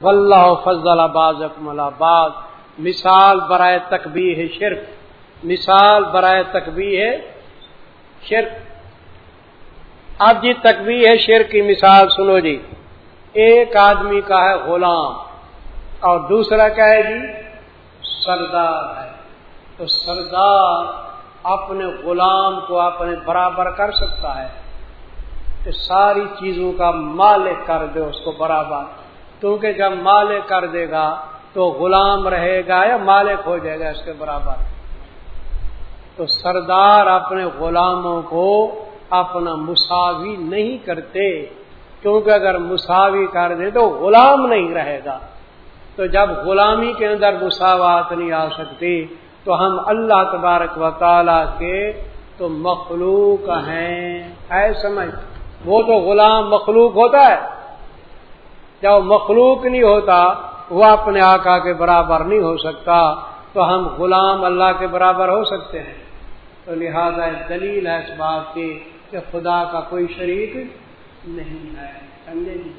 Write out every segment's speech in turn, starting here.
واللہ فضل بعضکم علی بعض. مثال برائے تکبیر شرک. مثال برائے تکبیر شرک. اب جی تکبیر شرک کی مثال سنو جی. ایک آدمی کا ہے غلام اور دوسرا کیا ہے جی سردار ہے. تو سردار اپنے غلام کو اپنے برابر کر سکتا ہے. کہ ساری چیزوں کا مالک کر دے اس کو برابر. کیونکہ جب مالک کر دے گا تو غلام رہے گا یا مالک ہو جائے گا اس کے برابر۔ تو سردار اپنے غلاموں کو اپنا مساوی نہیں کرتے۔ کیونکہ اگر مساوی کر دے تو غلام نہیں رہے گا۔ تو جب غلامی کے اندر مساوات نہیں آ سکتی، تو ہم اللہ تبارک و تعالی کے تو مخلوق ہیں۔ اے سمجھ، وہ تو غلام مخلوق ہوتا ہے۔ جب مخلوق نہیں ہوتا، وہ اپنے آقا کے برابر نہیں ہو سکتا، تو ہم غلام اللہ کے برابر ہو سکتے ہیں۔ تو لہذا دلیل ہے اس بات کی کہ خدا کا کوئی شریک نہیں ہے، سمجھے جی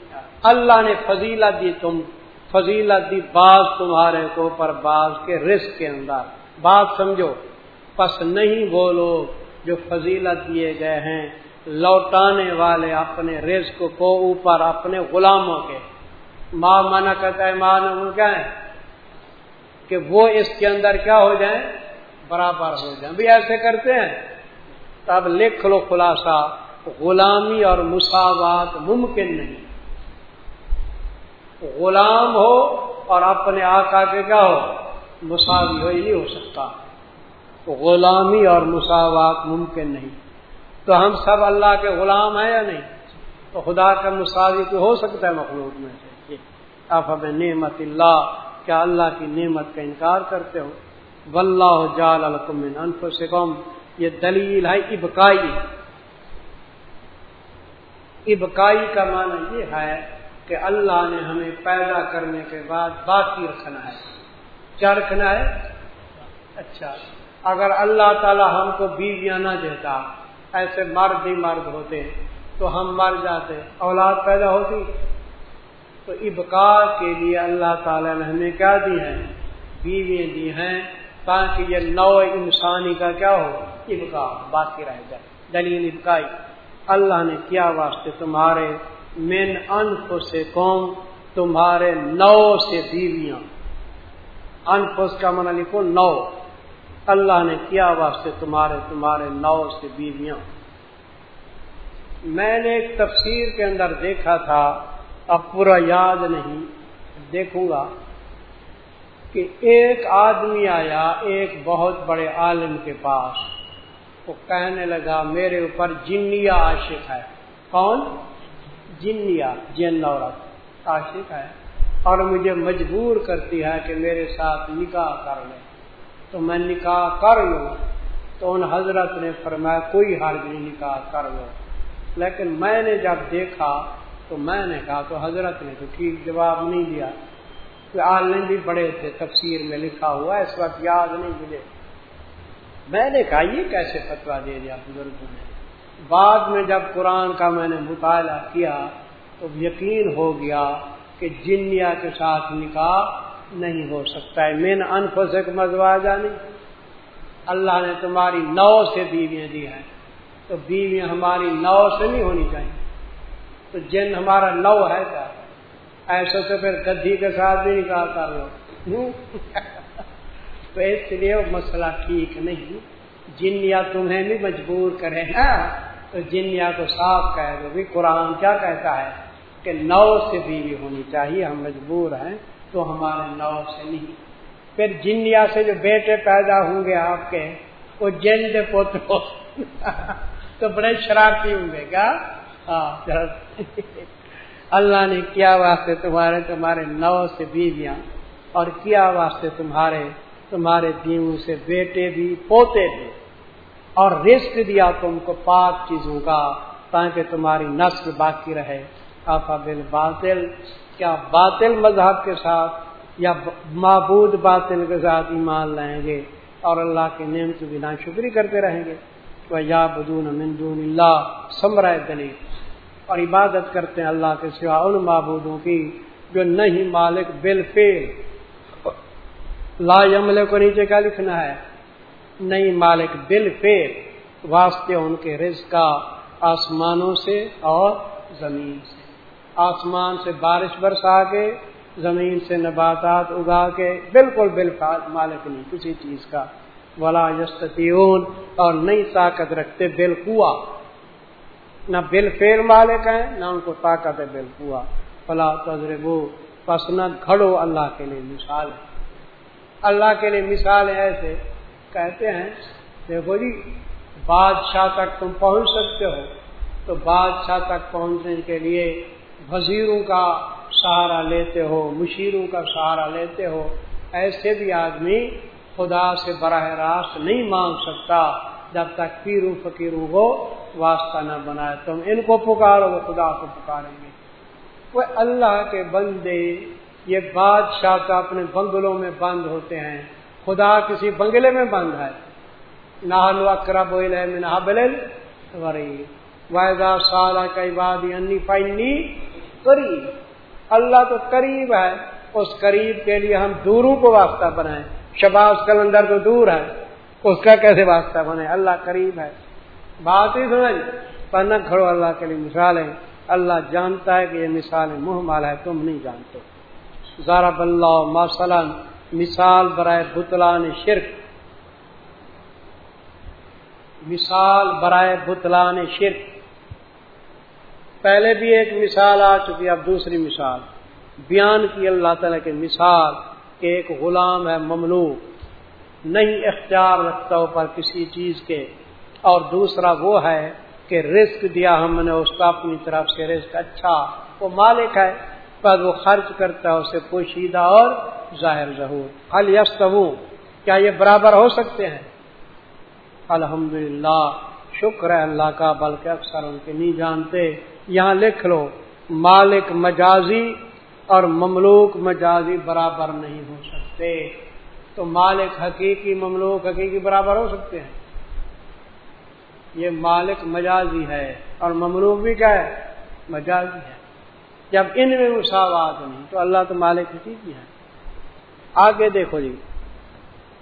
اللہ نے فضیلت دی تم، فضیلت دی بعض تمہارے کو پر بعض کے رزق کے اندر۔ بات سمجھو، پس نہیں وہ لوگ جو فضیلت دیے گئے ہیں لوٹانے والے اپنے رزق کو اوپر اپنے غلاموں کے۔ ماں مانا کہتا ہے، ماں کیا ہے؟ کہ وہ اس کے اندر کیا ہو جائیں؟ برابر ہو جائیں۔ بھی ایسے کرتے ہیں۔ تب لکھ لو خلاصہ، غلامی اور مساوات ممکن نہیں۔ غلام ہو اور اپنے آقا کے کیا ہو؟ مساوی ہو ہی نہیں ہو سکتا۔ غلامی اور مساوات ممکن نہیں۔ تو ہم سب اللہ کے غلام ہیں یا نہیں؟ تو خدا کا مساوی تو ہو سکتا ہے مخلوق میں سے۔ آپ ہمیں نعمت اللہ کیا اللہ کی نعمت کا انکار کرتے ہو؟ واللہ جال من انفسکم۔ یہ دلیل ہے ابکائی ابکائی کا معنی یہ ہے کہ اللہ نے ہمیں پیدا کرنے کے بعد باقی رکھنا ہے۔ کیا رکھنا ہے؟ اچھا۔ اگر اللہ تعالی ہم کو بیویاں نہ دیتا ایسے مرد ہی مرد ہوتے تو ہم مر جاتے اولاد پیدا ہوتی۔ تو ابکا کے لیے اللہ تعالی نے ہمیں کیا دی ہیں؟ بیویاں دی ہیں تاکہ یہ نو انسانی کا کیا ہو؟ ابکا باقی رہ جائے۔ دلیل ابکائی اللہ نے کیا واسطے تمہارے مین انف سے قوم تمہارے نو سے بیویاں؟ انفس کا منع لکھو نو اللہ نے کیا واسطے تمہارے تمہارے نو سے بیویاں؟ میں نے ایک تفسیر کے اندر دیکھا تھا، اب پورا یاد نہیں، دیکھوں گا کہ ایک آدمی آیا، ایک بہت بڑے عالم کے پاس، وہ کہنے لگا، میرے اوپر جنیا عاشق ہے۔ کون؟ جنیا جن عورت عاشق ہے۔ اور مجھے مجبور کرتی ہے کہ میرے ساتھ نکاح کر لے۔ تو میں نکاح کر لوں۔ تو ان حضرت نے فرمایا، کوئی حرج نہیں نکاح کر لو۔ لیکن میں نے جب دیکھا، تو میں نے کہا، تو حضرت نے تو ٹھیک جواب نہیں دیا۔ عالم بھی بڑے تھے، تفسیر میں لکھا ہوا اس وقت یاد نہیں ملے۔ میں نے کہا، یہ کیسے فتوا دے دیا بزرگوں نے؟ بعد میں جب قرآن کا میں نے مطالعہ کیا، تو یقین ہو گیا کہ جنیا کے ساتھ نکاح نہیں ہو سکتا ہے۔ مین انف سے مزوا جانی اللہ نے تمہاری نو سے بیویاں دی ہیں۔ تو بیویاں ہماری نو سے نہیں ہونی چاہیے۔ تو جن ہمارا نو ہے۔ کیا ایسے تو پھر گدھی کے ساتھ بھی نکال کر لو تو اس لیے وہ مسئلہ ٹھیک نہیں۔ جنیا تمہیں بھی مجبور کرے نا تو جنیا کو صاف کہہ دو بھی قرآن کیا کہتا ہے کہ نو سے بیوی ہونی چاہیے۔ ہم مجبور ہیں۔ تو ہمارے نو سے نہیں۔ پھر جنیا سے جو بیٹے پیدا ہوں گے آپ کے، وہ جن دے تو بڑے شرارتی ہوں گے۔ کیا؟ ہاں اللہ نے کیا واسطے تمہارے تمہارے نو سے بیویاں، اور کیا واسطے تمہارے تمہارے دیو سے بیٹے بھی، پوتے بھی؟ اور رزق دیا تم کو پاک چیزوں کا، تاکہ تمہاری نسل باقی رہے۔ آفا بل باطل کیا باطل مذہب کے ساتھ یا معبود باطل کے ساتھ ایمان لائیں گے اور اللہ کے نیم کی بنا شکری کرتے رہیں گے؟ یا بدون مندون اللہ سمرائے دلیل۔ اور عبادت کرتے ہیں اللہ کے سوا ان معبودوں کی جو نہیں مالک بل فیل لا یملے کو نیچے کیا لکھنا ہے؟ نہیں مالک بل فیل واسطے ان کے رزق کا آسمانوں سے اور زمین سے۔ آسمان سے بارش برسا کے، زمین سے نباتات اگا کے، بالکل بالفاظ مالک نہیں، کسی چیز کا ولا یستیون اور نئی طاقت رکھتے بل کوا نہ بل فیر مالک ہیں، نہ ان کو طاقت ہے بل کوا فلا تجربو پس نہ کھڑو اللہ کے لیے مثال ہے۔ اللہ کے لیے مثال ایسے کہتے ہیں، دیکھو جی بادشاہ تک تم پہنچ سکتے ہو، تو بادشاہ تک پہنچنے کے لیے وزیروں کا سہارا لیتے ہو، مشیروں کا سہارا لیتے ہو، ایسے بھی آدمی خدا سے براہ راست نہیں مانگ سکتا جب تک پیروں فقیروں کو واسطہ نہ بنائے۔ تم ان کو پکارو، وہ خدا کو پکاریں گے۔ وہ اللہ کے بندے، یہ بادشاہ تو اپنے بنگلوں میں بند ہوتے ہیں۔ خدا کسی بنگلے میں بند ہے۔ نہ اکرا بوئل ہے واحدہ سالہ کئی بات انی پائنی قریب۔ اللہ تو قریب ہے۔ اس قریب کے لیے ہم دوروں کو واسطہ بنائیں۔ شباز کلندر تو دور ہے۔ اس کا کیسے واسطہ بنے اللہ قریب ہے۔ بات ہی سمجھ۔ پڑھنا کھڑو اللہ کے لیے مثالیں۔ اللہ جانتا ہے کہ یہ مثال منہ مال ہے، تم نہیں جانتے۔ زارا بلّہ مثلاً، مثال برائے بتلان شرک۔ مثال برائے بتلان شرک۔ پہلے بھی ایک مثال آ چکی اب دوسری مثال۔ بیان کی اللہ تعالی کی مثال کہ ایک غلام ہے، مملوک۔ نہیں اختیار رکھتا اوپر کسی چیز کے۔ اور دوسرا وہ ہے کہ رزق دیا ہم نے، اس کو اپنی طرف سے رزق۔ اچھا وہ مالک ہے، پر وہ خرچ کرتا ہے، اسے پوشیدہ اور ظاہر ظہور۔ حل الست کیا یہ برابر ہو سکتے ہیں؟ الحمد شکر ہے اللہ کا، بلکہ اکثر ان کے نہیں جانتے۔ یہاں لکھ لو، مالک مجازی اور مملوک مجازی برابر نہیں ہو سکتے۔ تو مالک حقیقی مملوک حقیقی برابر ہو سکتے ہیں۔ یہ مالک مجازی ہے اور مملوک بھی کیا ہے؟ مجازی ہے۔ جب ان میں مساوات نہیں، تو اللہ تو مالک حقیقی ہے۔ آگے دیکھو جی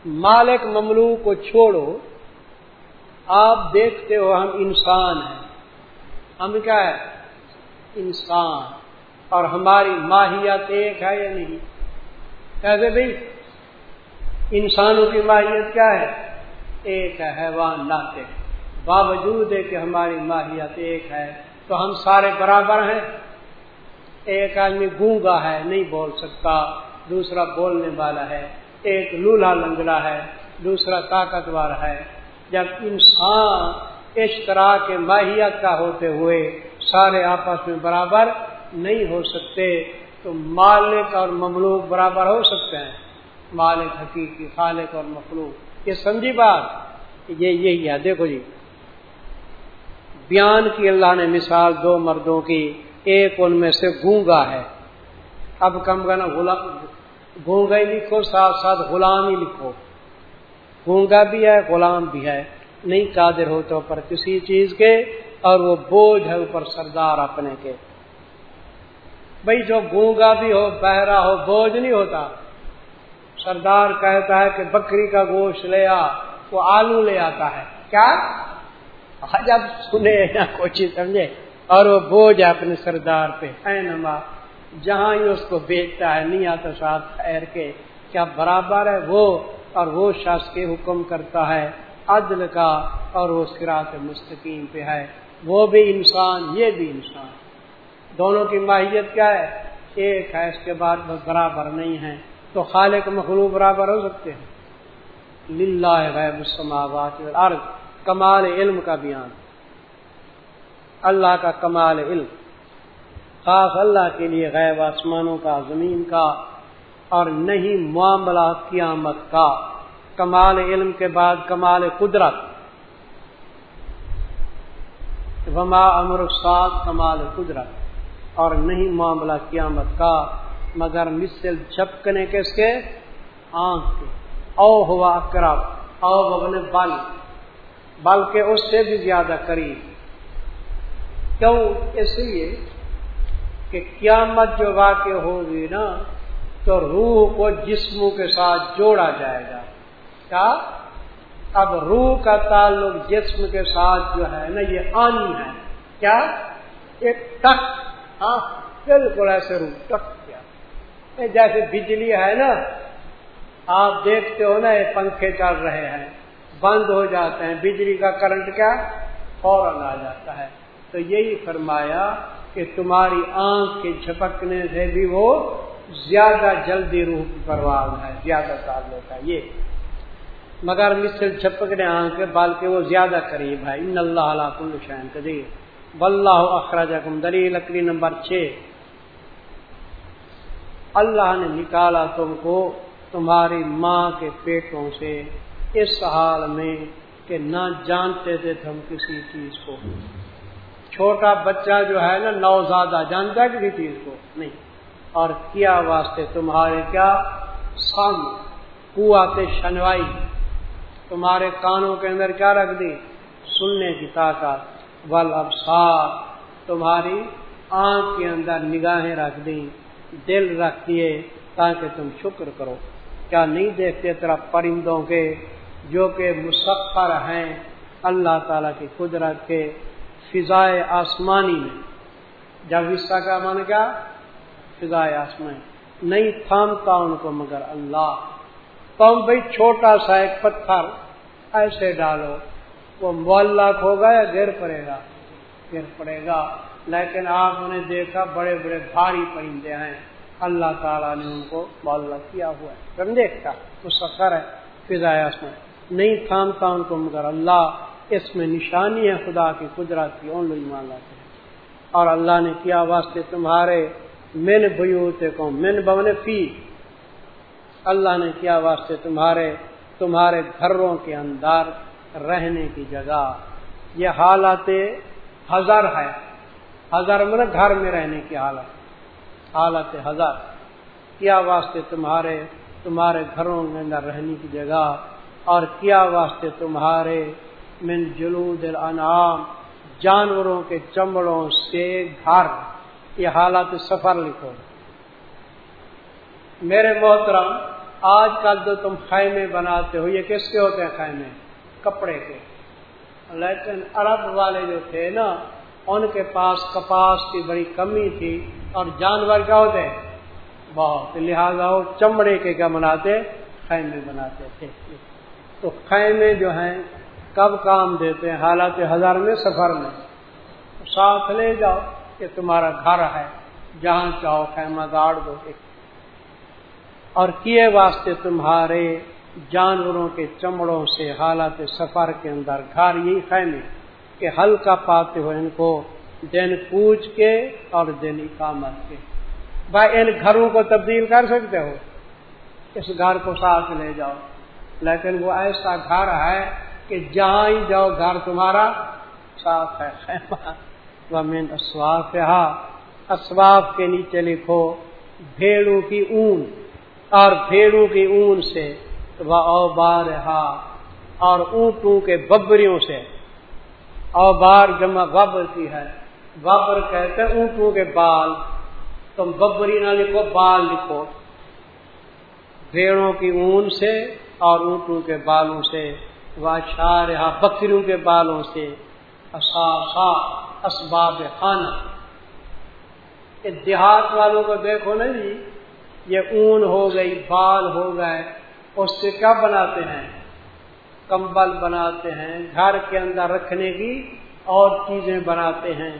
مالک مملوک کو چھوڑو، آپ دیکھتے ہو ہم انسان ہیں۔ ہم کیا ہے انسان اور ہماری ماہیت ایک ہے یا نہیں؟ کیسے بھائی، انسانوں کی ماہیت کیا ہے؟ ایک ہے حیوان لاتے باوجود ہے کہ ہماری ماہیت ایک ہے، تو ہم سارے برابر ہیں۔ ایک آدمی گونگا ہے، نہیں بول سکتا۔ دوسرا بولنے والا ہے۔ ایک لولہ لنگڑا ہے، دوسرا طاقتور ہے۔ جب انسان اس طرح کے ماہیت کا ہوتے ہوئے سارے آپس میں برابر نہیں ہو سکتے، تو مالک اور مملوک برابر ہو سکتے ہیں۔ مالک حقیقی، خالق اور مخلوق۔ یہ سمجھی بات یہ یہی ہے۔ دیکھو جی بیان کی اللہ نے مثال دو مردوں کی، ایک ان میں سے گونگا ہے۔ اب کم کرنا غلام، گونگا ہی لکھو، ساتھ ساتھ غلام ہی لکھو۔ گونگا بھی ہے، غلام بھی ہے۔ نہیں قادر ہوتا اوپر کسی چیز کے اور وہ بوجھ ہے اوپر سردار اپنے کے۔ بھائی جو گونگا بھی ہو، بہرا ہو، بوجھ نہیں ہوتا۔ سردار کہتا ہے کہ بکری کا گوشت لے آ، وہ آلو لے آتا ہے۔ کیا؟ جب سنے یا کوچی سمجھے اور وہ بوجھ ہے اپنے سردار پہ۔ ہے نما، جہاں ہی اس کو بیچتا ہے، نہیں آتا ساتھ خیر کے۔ کیا برابر ہے وہ؟ اور وہ شخص کے حکم کرتا ہے، عدل کا اور وہ سراط مستقیم پہ ہے۔ وہ بھی انسان، یہ بھی انسان۔ دونوں کی ماہیت کیا ہے؟ ایک ہے، اس کے بعد برابر نہیں ہے تو خالق مخلوق برابر ہو سکتے ہیں۔ للہ غیب السماوات والارض، کمال علم کا بیان۔ اللہ کا کمال علم۔ خاص اللہ کے لیے غیب آسمانوں کا، زمین کا، اور نہیں معاملہ قیامت کا۔ کمال علم کے بعد کمال قدرت۔ وما امر سات کمال قدرت اور نہیں معاملہ قیامت کا، مگر مثل چھپکنے کس کے آنکھ کے۔ او ہوا اکرب او ببن بل۔ بلکہ اس سے بھی زیادہ قریب۔ کیوں؟ اس لیے کہ قیامت جو واقع ہوگی نا، تو روح کو جسموں کے ساتھ جوڑا جائے گا۔ کیا؟ اب روح کا تعلق جسم کے ساتھ جو ہے نا، یہ آنی ہے۔ کیا؟ ایک ٹک ہاں بالکل ایسے روح ٹک کیا؟ جیسے بجلی ہے نا، آپ دیکھتے ہو نا، یہ پنکھے چل رہے ہیں، بند ہو جاتے ہیں، بجلی کا کرنٹ کیا؟ فوراً آ جاتا ہے۔ تو یہی فرمایا کہ تمہاری آنکھ کے جھپکنے سے بھی وہ زیادہ جلدی روح کی پرواز ہے، زیادہ تعلق ہے۔ یہ مگر مثل چھپکنے آنکھ بلکہ وہ زیادہ قریب ہے۔ ان اللہ علیہ کل شہن قدیر۔ واللہ اخراج دلیل لکڑی نمبر چھ۔ اللہ نے نکالا تم کو تمہاری ماں کے پیٹوں سے اس حال میں کہ نہ جانتے تھے تم کسی چیز کو۔ چھوٹا بچہ جو ہے نا، نوزادہ جانتا ہے کسی چیز کو؟ نہیں۔ اور کیا واسطے تمہارے کیا سم قوت شنوائی تمہارے کانوں کے اندر کیا رکھ دی؟ سننے کی طاقت۔ ول ابسار تمہاری آنکھ کے اندر نگاہیں رکھ دی، دل رکھ دیے تاکہ تم شکر کرو۔ کیا نہیں دیکھتے طرح پرندوں کے، جو کہ مسفر ہیں اللہ تعالی کی قدرت کے فضائے آسمانی میں۔ جب حصہ کا من کیا؟ فضائے آسمانی۔ نہیں تھامتا ان کو مگر اللہ۔ تم بھائی چھوٹا سا ایک پتھر ایسے ڈالو، وہ معلق ہوگا یا گر پڑے گا؟ گر پڑے گا۔ لیکن آپ نے دیکھا بڑے بڑے بھاری پرندے ہیں۔ اللہ تعالیٰ نے ان کو معلق کیا ہوا ہے۔ دیکھتا تو سفر ہے فضائے آسمان۔ نہیں تھامتا ان کو مگر اللہ اس میں نشانی ہے، خدا کی قدرت کی اون لوگ مان لاتے ہیں اور اللہ نے کیا واسطے تمہارے من بھیوتے کو من بون فی اللہ نے کیا واسطے تمہارے تمہارے گھروں کے اندر رہنے کی جگہ؟ یہ حالت ہزار ہے۔ ہزار من مطلب گھر میں رہنے کی حالت۔ حالت ہزار کیا واسطے تمہارے تمہارے گھروں کے اندر رہنے کی جگہ؟ اور کیا واسطے تمہارے من جلود الانعام جانوروں کے چمڑوں سے گھر؟ یہ حالات سفر لکھو۔ میرے محترم، آج کل جو تم خیمے بناتے ہو، یہ کس کے ہوتے ہیں خیمے؟ کپڑے کے۔ لیکن عرب والے جو تھے نا، ان کے پاس کپاس کی بڑی کمی تھی۔ اور جانور کیا ہوتے بہت۔ لہذا وہ چمڑے کے کیا بناتے؟ خیمے بناتے تھے۔ تو خیمے جو ہیں، کب کام دیتے ہیں؟ حالات ہزار میں سفر میں۔ ساتھ لے جاؤ کہ تمہارا گھر ہے۔ جہاں چاہو خیمہ گاڑ دو، ایک اور کیے واسطے تمہارے جانوروں کے چمڑوں سے حالات سفر کے اندر گھر یہی خیمے کہ ہلکا پاتے ہو ان کو دن پوچھ کے اور دن اقامت کے۔ بھائی، ان گھروں کو تبدیل کر سکتے ہو۔ اس گھر کو ساتھ لے جاؤ۔ لیکن وہ ایسا گھر ہے کہ جہاں ہی جاؤ، گھر تمہارا صاف ہے۔ خیمہ۔ مین اسواف اسواف کے نیچے لکھو، بھیڑوں کی اون اور بھیڑوں کی اون سے، وہ بار اور اونٹوں کے ببریوں سے۔ اوبار جمع ببر کی ہے۔ ببر کہتے اونٹوں کے بال۔ تم ببری نہ لکھو، بال لکھو۔ بھیڑوں کی اون سے اور اونٹوں کے بالوں سے۔ واشار بکریوں کے بالوں سے۔ اسباب خانہ۔ دیہات والوں کو دیکھو نا جی۔ یہ اون ہو گئی، بال ہو گئے، اس سے کیا بناتے ہیں؟ کمبل بناتے ہیں، گھر کے اندر رکھنے کی اور چیزیں بناتے ہیں۔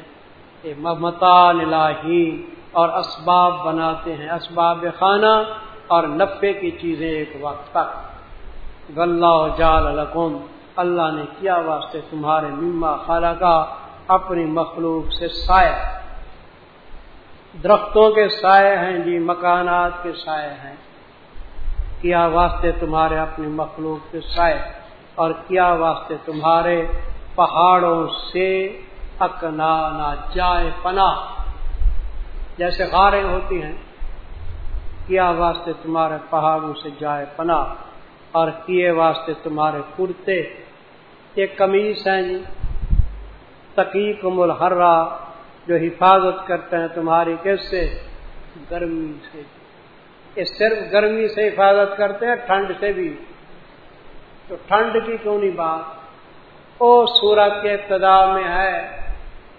ممتان الہی اور اسباب بناتے ہیں، اسباب خانہ اور نفے کی چیزیں ایک وقت تک۔ غلّہ جال القم اللہ نے کیا واسطے تمہارے مما خالہ کا اپنی مخلوق سے سائے۔ درختوں کے سائے ہیں جی مکانات کے سائے ہیں۔ کیا واسطے تمہارے اپنی مخلوق کے سائے؟ اور کیا واسطے تمہارے پہاڑوں سے اکنا نہ جائے پناہ؟ جیسے غاریں ہوتی ہیں، کیا واسطے تمہارے پہاڑوں سے جائے پناہ؟ اور کیے واسطے تمہارے کرتے؟ یہ کمیز ہیں جی تقیق ملحرہ جو حفاظت کرتے ہیں تمہاری کس سے؟ گرمی سے۔ یہ صرف گرمی سے حفاظت کرتے ہیں، ٹھنڈ سے بھی۔ تو ٹھنڈ کی کیوں نہیں بات؟ او سورت کے ابتدا میں ہے۔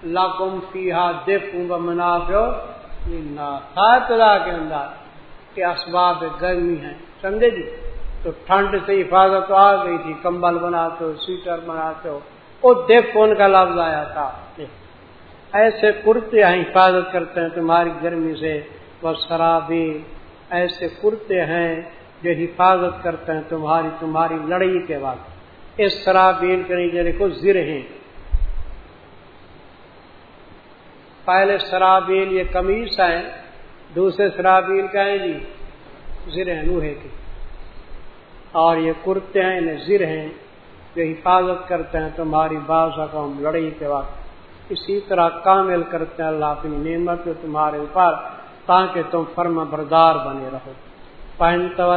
لاکم فیحا دیکھوں منافع تھا ابتدا کے اندر کہ اسباب گرمی ہے سمجھے جی؟ تو ٹھنڈ سے حفاظت آ گئی تھی، کمبل بناتے ہو، سویٹر بناتے ہو۔ وہ دیکھ کون کا لفظ آیا تھا۔ ایسے کرتے ہیں حفاظت کرتے ہیں تمہاری گرمی سے وہ شرابی، ایسے کرتے ہیں جو حفاظت کرتے ہیں تمہاری تمہاری لڑائی کے وقت اس شرابین کے نیچے دیکھو زر ہیں۔ پہلے شرابیل یہ کمیز ہیں، دوسرے شرابیل کا ہے جی زر ہیں لوہے کے۔ اور یہ کرتے ہیں، انہیں زر ہیں جو حفاظت کرتے ہیں تمہاری بادشاہ قوم لڑائی کے وقت اسی طرح کامل کرتے ہیں اللہ اپنی نعمت تمہارے اوپر تاکہ تم فرم بردار بنے رہو۔ پہن تو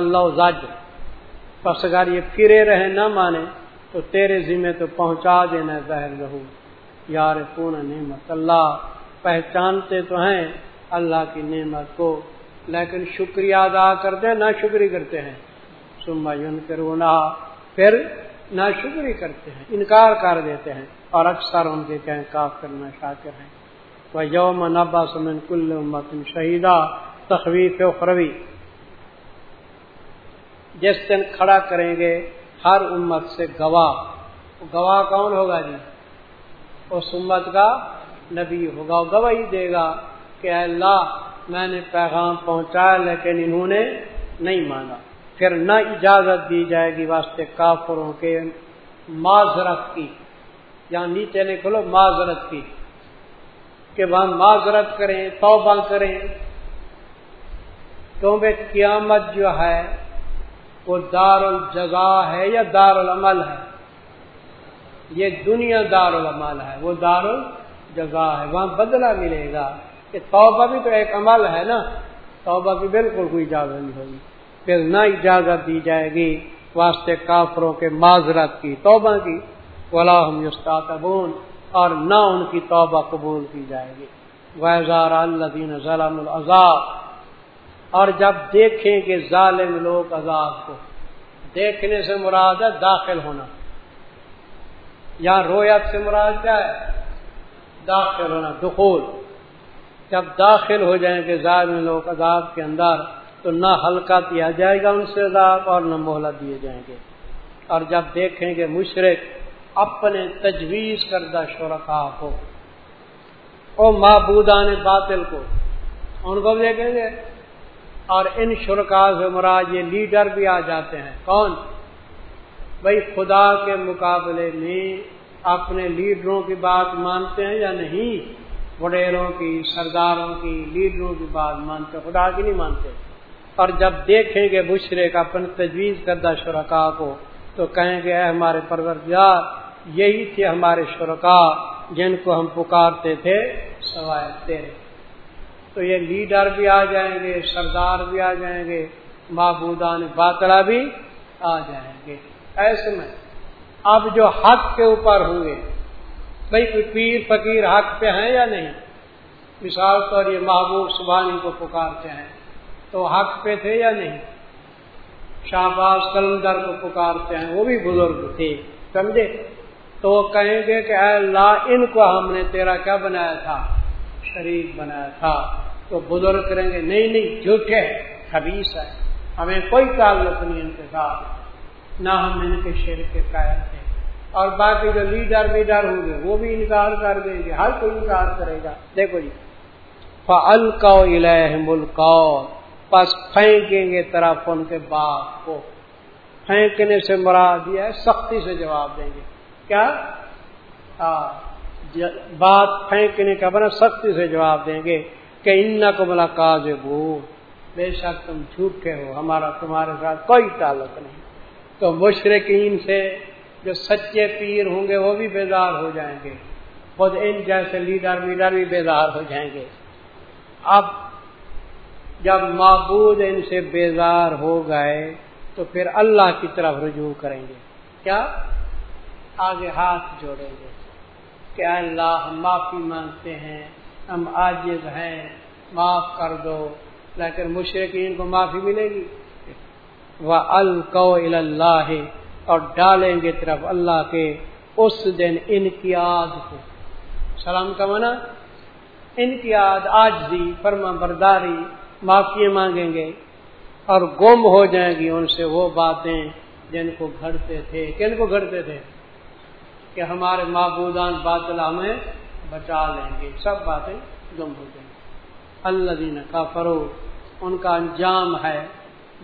پس اگر یہ پھرے رہے نہ مانے، تو تیرے ذمے تو پہنچا دینا ظاہر رہو یار پون نعمت اللہ، پہچانتے تو ہیں اللہ کی نعمت کو، لیکن شکریہ ادا کرتے نہ شکری کرتے ہیں۔ سما یون کرونا پھر نہ شکری کرتے ہیں، انکار کر دیتے ہیں اور اکثر ان کے کہیں کاف کرنا شاکر ہیں۔ وہ یوم نبا سمن کل امت شہیدہ تخویف اخروی جس دن کھڑا کریں گے ہر امت سے گواہ۔ گواہ کون ہوگا جی؟ اس امت کا نبی ہوگا۔ گواہی دے گا کہ اللہ، میں نے پیغام پہنچایا لیکن انہوں نے نہیں مانا۔ پھر نہ اجازت دی جائے گی واسطے کافروں کے معذرت کی یا نیچے لکھ لو معذرت کی کہ وہ معذرت کریں، توبہ کریں۔ تو قیامت جو ہے، وہ دار الجگا ہے یا دار العمل ہے؟ یہ دنیا دار العمل ہے، وہ دار الجگا ہے۔ وہاں بدلہ ملے گا کہ توبہ بھی تو ایک عمل ہے نا، توبہ کی بالکل کوئی اجازت نہیں ہوگی۔ پھر نہ اجازت دی جائے گی واسطے کافروں کے معذرت کی، توبہ کی۔ ولاحم یستاطبون اور نہ ان کی توبہ قبول کی جائے گی۔ وزار اللہ دین ظلم العذاب، اور جب دیکھیں کہ ظالم لوگ عذاب کو، دیکھنے سے مراد ہے داخل ہونا۔ یا رویت سے مراد کیا ہے؟ داخل ہونا، دخول۔ جب داخل ہو جائیں گے ظالم لوگ عذاب کے اندر تو نہ ہلکا دیا جائے گا ان سے عذاب اور نہ مہلت دیے جائیں گے۔ اور جب دیکھیں گے مشرق اپنے تجویز کردہ شرکا کو، او معبودان باطل کو، ان کو دیکھیں گے۔ اور ان شرکا سے مراد یہ لیڈر بھی آ جاتے ہیں۔ کون؟ بھائی خدا کے مقابلے میں اپنے لیڈروں کی بات مانتے ہیں یا نہیں؟ وڈیروں کی، سرداروں کی لیڈروں کی بات مانتے، خدا کی نہیں مانتے۔ اور جب دیکھیں گے بشرے کا اپن تجویز کردہ شرکا کو، تو کہیں گے، اے ہمارے پروردگار، یہی تھے ہمارے شرکا جن کو ہم پکارتے تھے، سوائے تیرے۔ تو یہ لیڈر بھی آ جائیں گے، سردار بھی آ جائیں گے، معبودان باطلا بھی آ جائیں گے۔ ایسے میں اب جو حق کے اوپر ہوں گے، بھائی کوئی پیر فقیر حق پہ ہیں یا نہیں؟ مثال طور یہ محبوب سبحانی کو پکارتے ہیں۔ تو حق پہ تھے یا نہیں؟ شہباز کلندر کو پکارتے ہیں، وہ بھی بزرگ تھے، سمجھے؟ تو وہ کہیں گے کہ اے اللہ، ان کو ہم نے تیرا کیا بنایا تھا؟ شریک بنایا تھا۔ تو بزرگ کریں گے، نہیں نہیں جھوٹے خبیص ہے، ہمیں کوئی تعلق نہیں ان کے ساتھ۔ نہ ہم ان کے شیر کے قائم تھے۔ اور باقی جو لیڈر ویڈر ہوں گے، وہ بھی انکار کر دیں گے، ہر کوئی انکار کرے گا۔ دیکھو جی۔ ملک پس پھینکیں گے طرف ان کے باپ کو۔ پھینکنے سے مراد دیا ہے، سختی سے جواب دیں گے۔ کیا؟ بات پھینکنے کا بنا سختی سے جواب دیں گے کہ ان کو ملاقات بے شک تم جھوٹے ہو، ہمارا، تمہارے ساتھ کوئی تعلق نہیں۔ تو مشرقین سے جو سچے پیر ہوں گے، وہ بھی بیدار ہو جائیں گے۔ خود ان جیسے لیڈر ویڈر بھی بیدار ہو جائیں گے۔ اب جب معبود ان سے بیزار ہو گئے تو پھر اللہ کی طرف رجوع کریں گے۔ کیا؟ آگے ہاتھ جوڑیں گے کہ اللہ، ہم معافی مانگتے ہیں، ہم آجز ہیں، معاف کر دو۔ لیکن مشرقین کو معافی ملے گی۔ وہ القو اللہ اور ڈالیں گے طرف اللہ کے اس دن ان کی آد کو۔ سلام کا منع ان کی آد آج دی فرما برداری معافی مانگیں گے اور گم ہو جائیں گی ان سے وہ باتیں جن کو گھڑتے تھے۔ کن کو گھڑتے تھے؟ کہ ہمارے معبودان باطل ہمیں بچا لیں گے۔ سب باتیں گم ہو جائیں گی۔ اللہ دین کا فرو ان کا انجام ہے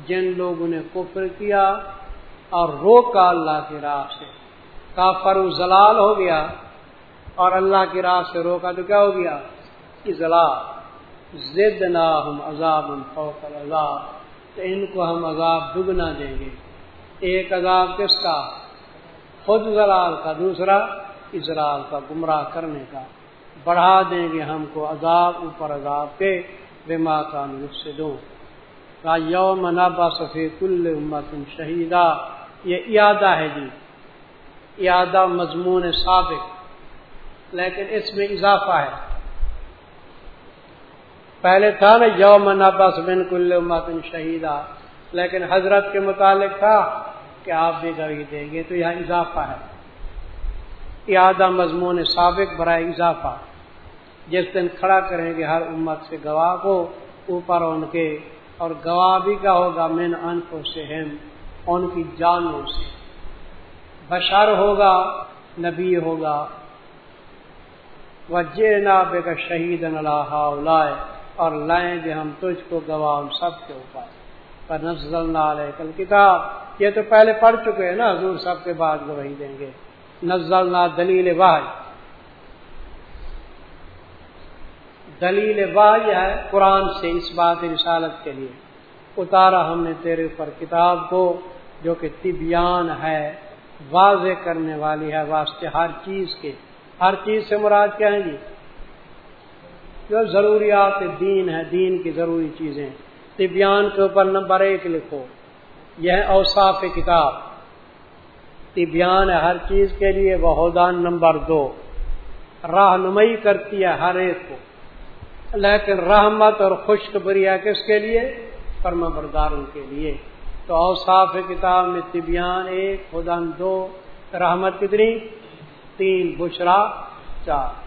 جن لوگوں نے کفر کیا اور روکا اللہ کی راہ سے۔ کافر زلال ہو گیا اور اللہ کی راہ سے روکا تو کیا ہو گیا؟ زد نہ ہم عذاب فوق عذاب تو ان کو ہم عذاب دگنا دیں گے۔ ایک عذاب کس کا؟ خود زلال کا، دوسرا اسرال کا، گمراہ کرنے کا۔ بڑھا دیں گے ہم کو عذاب، اوپر عذاب کے بے ماں کا سے دوں یوم نابا صفی کل امت شہیدہ یہ ایادہ ہے جی ایادہ مضمون سابق۔ لیکن اس میں اضافہ ہے۔ پہلے تھا نا، یوم نابس بن کل امت شہیدہ۔ لیکن حضرت کے متعلق تھا کہ آپ بھی گوی دیں گے، تو یہاں اضافہ ہے۔ ایادہ مضمون سابق برائے اضافہ۔ جس دن کھڑا کریں گے ہر امت سے گواہ کو، اوپر ان کے، اور گواہ بھی کا ہوگا مین انفوں سے ہم ان کی جانوں سے۔ بشر ہوگا، نبی ہوگا۔ وجے نابے کا شہید اللہ اور لائیں گے ہم تجھ کو گواہ ہم سب کے اوپر۔ پر نزل علیہ کل کتاب یہ تو پہلے پڑھ چکے ہیں نا، حضور سب کے بعد گواہی دیں گے۔ نزل دلیل واحد دلیل واحد ہے قرآن سے اس بات رسالت کے لیے۔ اتارا ہم نے تیرے اوپر کتاب کو، جو کہ طبیان ہے، واضح کرنے والی ہے، واسطے ہر چیز کے۔ ہر چیز سے مراد کیا ہے جی؟ جو ضروریات دین ہے دین کی ضروری چیزیں۔ طبیان کے اوپر نمبر ایک لکھو۔ یہ اوصاف کتاب۔ طبیان ہے ہر چیز کے لیے بہودان نمبر دو۔ رہنمائی کرتی ہے ہر ایک کو۔ لیکن رحمت اور خشک بریا کس کے لیے؟ فرما برداروں کے لیے۔ تو اوصاف کتاب میں طبیان ایک خدا دو۔ رحمت کتنی؟ تین، بشرا چار۔